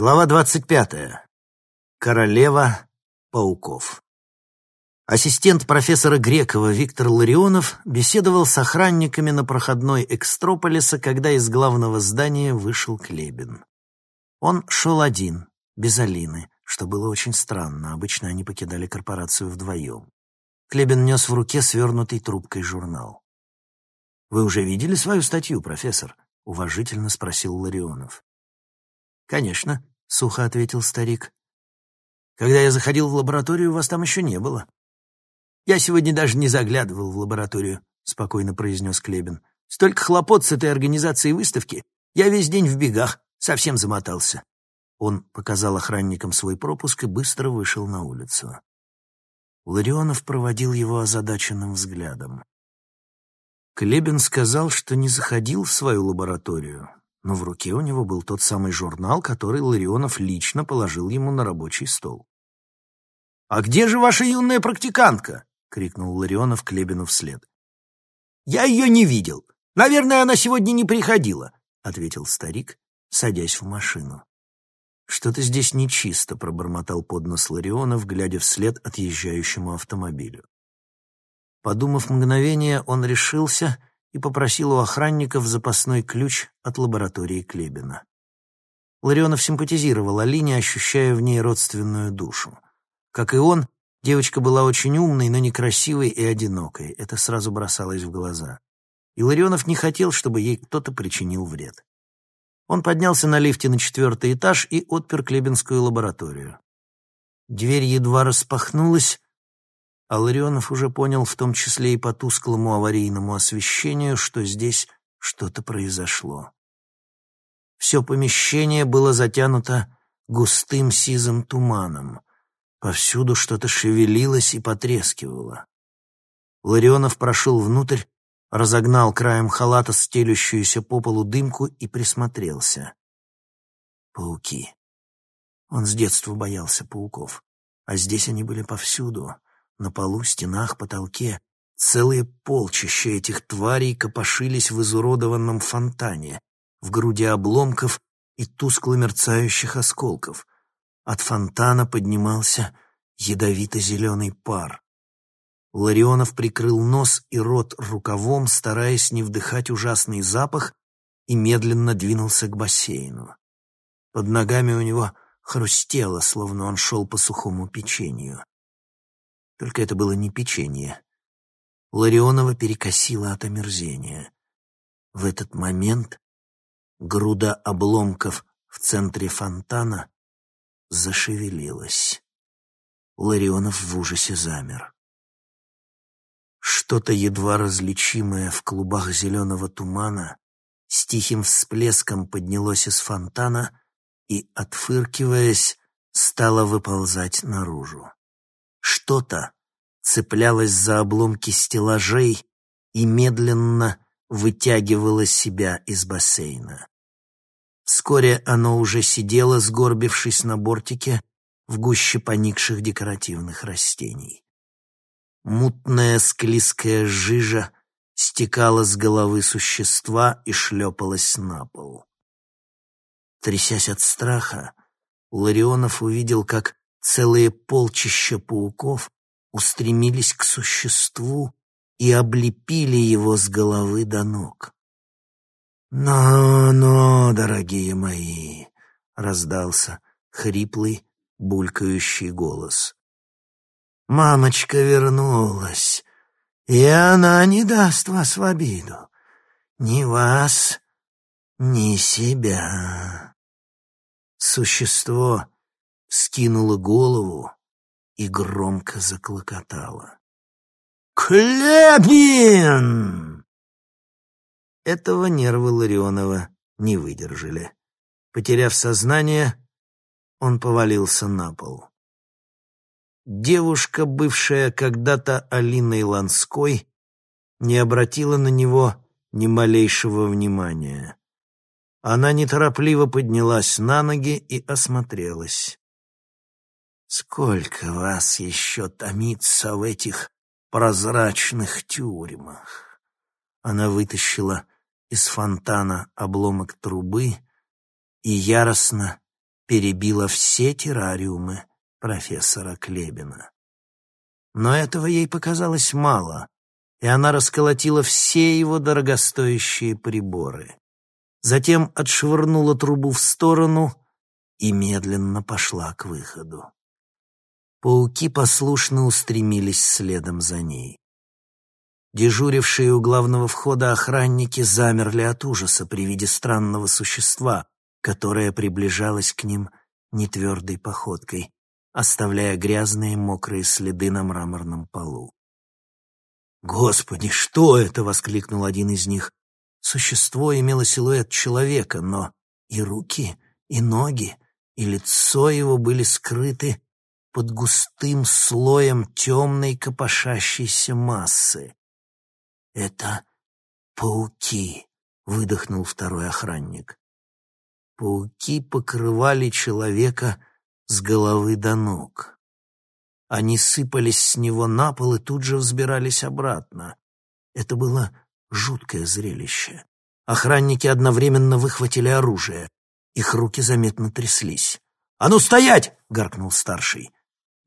Глава двадцать пятая. Королева пауков. Ассистент профессора Грекова Виктор Ларионов беседовал с охранниками на проходной Экстрополиса, когда из главного здания вышел Клебин. Он шел один, без Алины, что было очень странно, обычно они покидали корпорацию вдвоем. Клебин нес в руке свернутый трубкой журнал. «Вы уже видели свою статью, профессор?» — уважительно спросил Ларионов. «Конечно», — сухо ответил старик. «Когда я заходил в лабораторию, вас там еще не было». «Я сегодня даже не заглядывал в лабораторию», — спокойно произнес Клебин. «Столько хлопот с этой организацией выставки. Я весь день в бегах, совсем замотался». Он показал охранникам свой пропуск и быстро вышел на улицу. Ларионов проводил его озадаченным взглядом. Клебин сказал, что не заходил в свою лабораторию, но в руке у него был тот самый журнал, который Ларионов лично положил ему на рабочий стол. «А где же ваша юная практикантка?» — крикнул Ларионов Клебину вслед. «Я ее не видел. Наверное, она сегодня не приходила», — ответил старик, садясь в машину. «Что-то здесь нечисто», — пробормотал под нос Ларионов, глядя вслед отъезжающему автомобилю. Подумав мгновение, он решился и попросил у охранников запасной ключ от лаборатории Клебина. Ларионов симпатизировал Алине, ощущая в ней родственную душу. Как и он, девочка была очень умной, но некрасивой и одинокой. Это сразу бросалось в глаза. И Ларионов не хотел, чтобы ей кто-то причинил вред. Он поднялся на лифте на четвертый этаж и отпер Клебинскую лабораторию. Дверь едва распахнулась, а уже понял, в том числе и по тусклому аварийному освещению, что здесь что-то произошло. Все помещение было затянуто густым сизым туманом. Повсюду что-то шевелилось и потрескивало. Ларионов прошел внутрь, разогнал краем халата стелющуюся по полу дымку и присмотрелся. Пауки. Он с детства боялся пауков, а здесь они были повсюду — на полу, стенах, потолке целые полчища этих тварей копошились в изуродованном фонтане, в груди обломков и тускло мерцающих осколков. От фонтана поднимался ядовито-зеленый пар. Ларионов прикрыл нос и рот рукавом, стараясь не вдыхать ужасный запах, и медленно двинулся к бассейну. Под ногами у него хрустело, словно он шел по сухому печенью. Только это было не печенье. Ларионова перекосила от омерзения. В этот момент груда обломков в центре фонтана зашевелилась. Ларионов в ужасе замер. Что-то едва различимое в клубах зеленого тумана с тихим всплеском поднялось из фонтана и, отфыркиваясь, стало выползать наружу. Что-то цеплялось за обломки стеллажей и медленно вытягивало себя из бассейна. Вскоре оно уже сидело, сгорбившись на бортике в гуще поникших декоративных растений. Мутная склизкая жижа стекала с головы существа и шлепалась на пол. Трясясь от страха, Ларионов увидел, как Целые полчища пауков устремились к существу и облепили его с головы до ног. «Но-но, дорогие мои!» — раздался хриплый, булькающий голос. «Мамочка вернулась, и она не даст вас в обиду. Ни вас, ни себя». Существо скинула голову и громко заклокотала. «Клебин!» Этого нервы Ларионова не выдержали. Потеряв сознание, он повалился на пол. Девушка, бывшая когда-то Алиной Ланской, не обратила на него ни малейшего внимания. Она неторопливо поднялась на ноги и осмотрелась. Сколько вас еще томится в этих прозрачных тюрьмах? Она вытащила из фонтана обломок трубы и яростно перебила все террариумы профессора Клебина. Но этого ей показалось мало, и она расколотила все его дорогостоящие приборы. Затем отшвырнула трубу в сторону и медленно пошла к выходу. Пауки послушно устремились следом за ней. Дежурившие у главного входа охранники замерли от ужаса при виде странного существа, которое приближалось к ним нетвердой походкой, оставляя грязные мокрые следы на мраморном полу. «Господи, что это?» — воскликнул один из них. Существо имело силуэт человека, но и руки, и ноги, и лицо его были скрыты под густым слоем темной копошащейся массы. «Это пауки», — выдохнул второй охранник. Пауки покрывали человека с головы до ног. Они сыпались с него на пол и тут же взбирались обратно. Это было жуткое зрелище. Охранники одновременно выхватили оружие. Их руки заметно тряслись. «А ну стоять!» — гаркнул старший.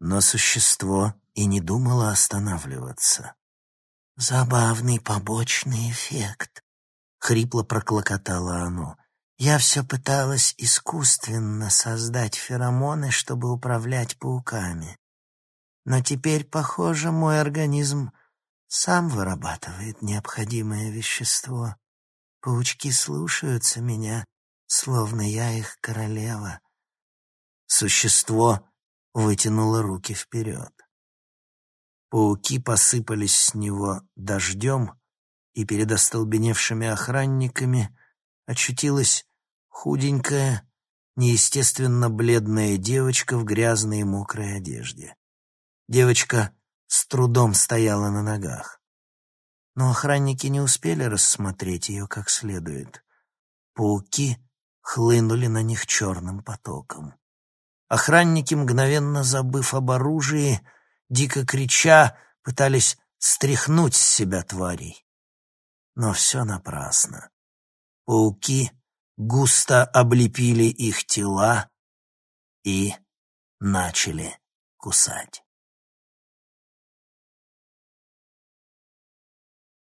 Но существо и не думало останавливаться. «Забавный побочный эффект», — хрипло проклокотало оно. «Я все пыталась искусственно создать феромоны, чтобы управлять пауками. Но теперь, похоже, мой организм сам вырабатывает необходимое вещество. Паучки слушаются меня, словно я их королева». Существо вытянуло руки вперед. Пауки посыпались с него дождем, и перед остолбеневшими охранниками очутилась худенькая, неестественно бледная девочка в грязной и мокрой одежде. Девочка с трудом стояла на ногах. Но охранники не успели рассмотреть ее как следует. Пауки хлынули на них черным потоком. Охранники, мгновенно забыв об оружии, дико крича, пытались стряхнуть с себя тварей. Но все напрасно. Пауки густо облепили их тела и начали кусать.